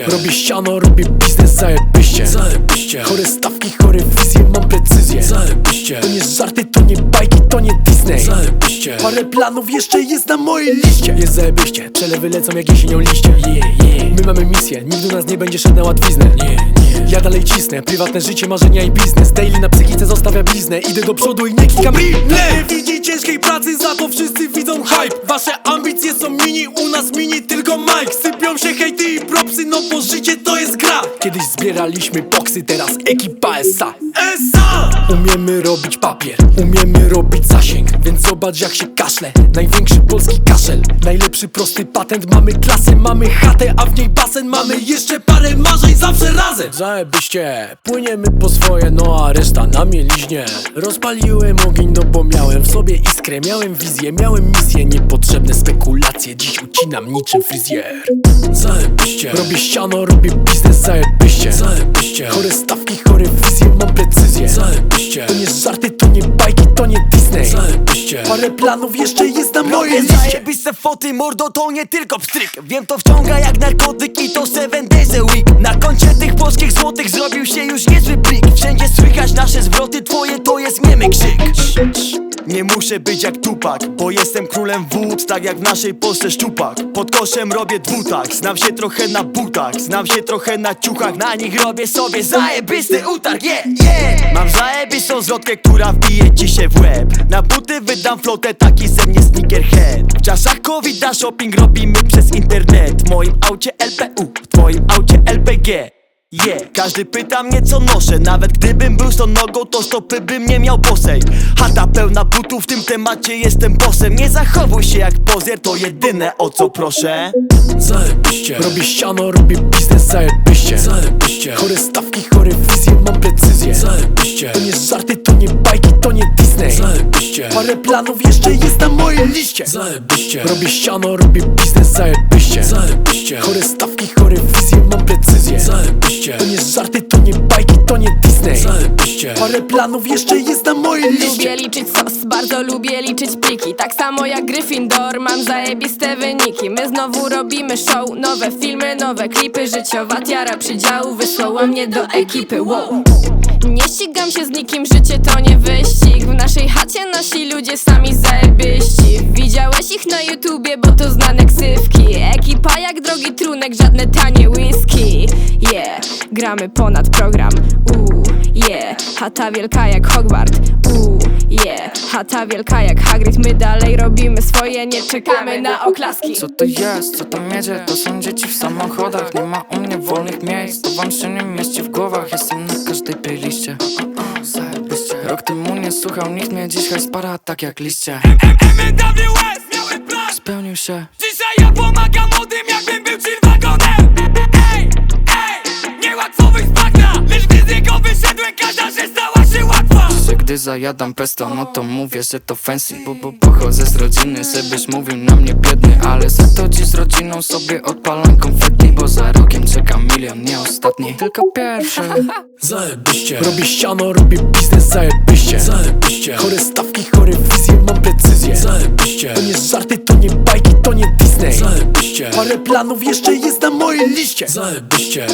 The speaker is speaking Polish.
Zajebiście Robię ściano, robię biznes, zajebiście. Zajebiście. Chore stawki, chore wizje, mam precyzję. Zajebiście. To nie żarty, to nie bajki, to nie Disney. Zajebiście. Parę planów jeszcze jest na mojej liście. Jest zajebiście, przelewy lecą jak jesienią liście. Yeah, yeah. My mamy misję, nigdy u nas nie będzie szedł na łatwiznę. Nie, nie. Ja dalej cisnę, prywatne życie, marzenia i biznes. Daily na psychice zostawia bliznę, idę do przodu i nie kikam Nie widzi ciężkiej pracy, za to wszyscy widzą hype. Wasze ambicje są mini, u nas mini tylko Mike Sypią się hejty i propsy, no bo życie to jest gra Kiedyś zbieraliśmy boksy, teraz ekipa SA SA! Umiemy robić papier, umiemy robić zasięg Więc zobacz jak się kaszle, największy polski kaszel Najlepszy prosty patent, mamy klasę, mamy chatę A w niej basen, mamy jeszcze parę marzeń zawsze razem. Zajebiście, płyniemy po swoje, no a reszta na mieliźnie. Rozpaliłem ogień, no bo miałem w sobie iskrę. Miałem wizję, miałem misję, niepotrzebne spekulacje. Dziś ucinam niczym fryzjer. Zajebiście. Robię ściano, robię biznes, zajebiście. Zajebiście. Chore stawki, Parę planów jeszcze jest na mojej Robię liście. zajebiste foty, mordo to nie tylko pstryk. Wiem to wciąga jak narkotyki, to seven days a week. Na koncie tych polskich złotych zrobił się już niezły plik. Wszędzie słychać nasze zwroty, twoje to jest niemy krzyk nie muszę być jak Tupak, bo jestem królem wód, tak jak w naszej Polsce szczupak. Pod koszem robię dwutak, znam się trochę na butach Znam się trochę na ciuchach, na nich robię sobie zajebisty utarg, yeah, yeah. Mam zajebistą zwrotkę, która wbije ci się w łeb. Na buty wydam flotę, taki ze mnie sneakerhead. W czasach shopping robimy przez internet. W moim aucie LPU, w twoim aucie LPG Yeah, każdy pyta mnie co noszę. Nawet gdybym był tą nogą, to stopy bym nie miał bosej Chata pełna butów, w tym temacie jestem bossem Nie zachowuj się jak pozier, to jedyne o co proszę. Zajebiście. Robię ściano, robię biznes, zajebiście. Zajebiście. Chore stawki, chore wizje, mam precyzję Parę planów jeszcze jest na mojej liście. Zajebiście. Robię ściano, robię biznes, zajebiście. Zajebiście. Chore stawki, chore wizje, mam precyzję. Zajebiście. To nie żarty, to nie bajki, to nie Disney. Zajebiście. Parę planów jeszcze jest na mojej liście. Lubię liczyć sos, bardzo lubię liczyć pliki. Tak samo jak Gryffindor, mam zajebiste wyniki. My znowu robimy show, nowe filmy, nowe klipy Życiowa tiara przydziału. Wysłała mnie do ekipy, wow nie ścigam się z nikim, życie to nie wyścig. W naszej chacie nasi ludzie sami zajebiści. Widziałeś ich na YouTubie, bo to znane ksywki. Ekipa jak drogi trunek, żadne tanie whisky. Yeah, gramy ponad program, uuu, yeah. Chata wielka jak Hogwart, uuu, yeah. Chata wielka jak Hagrid, my dalej robimy swoje Nie czekamy na oklaski. Co to jest, co tam jedzie? To są dzieci w samochodach Nie ma u mnie wolnych miejsc. To wam się nie mieści w głowach Jestem na każdej playliście. Rok temu nie słuchał nikt mnie Dziś hajs para tak jak liście. MNWS miałem plan. Spełnił się. Dzisiaj ja pomagam młodym jakbym zajadam pesto, no to mówię, że to fancy Bo, bo pochodzę z rodziny, żebyś mówił na mnie biedny Ale za to dziś z rodziną sobie odpalam konfetti Bo za rokiem czeka milion, nie ostatni, tylko pierwszy. Zajebiście. Robię ściano, robię biznes, zajebiście. Zajebiście. Chore stawki, chore wizje, mam precyzję. Zajebiście. To nie żarty, to nie bajki, to nie Disney. Zajebiście. Parę planów jeszcze jest na mojej liście. Zajebiście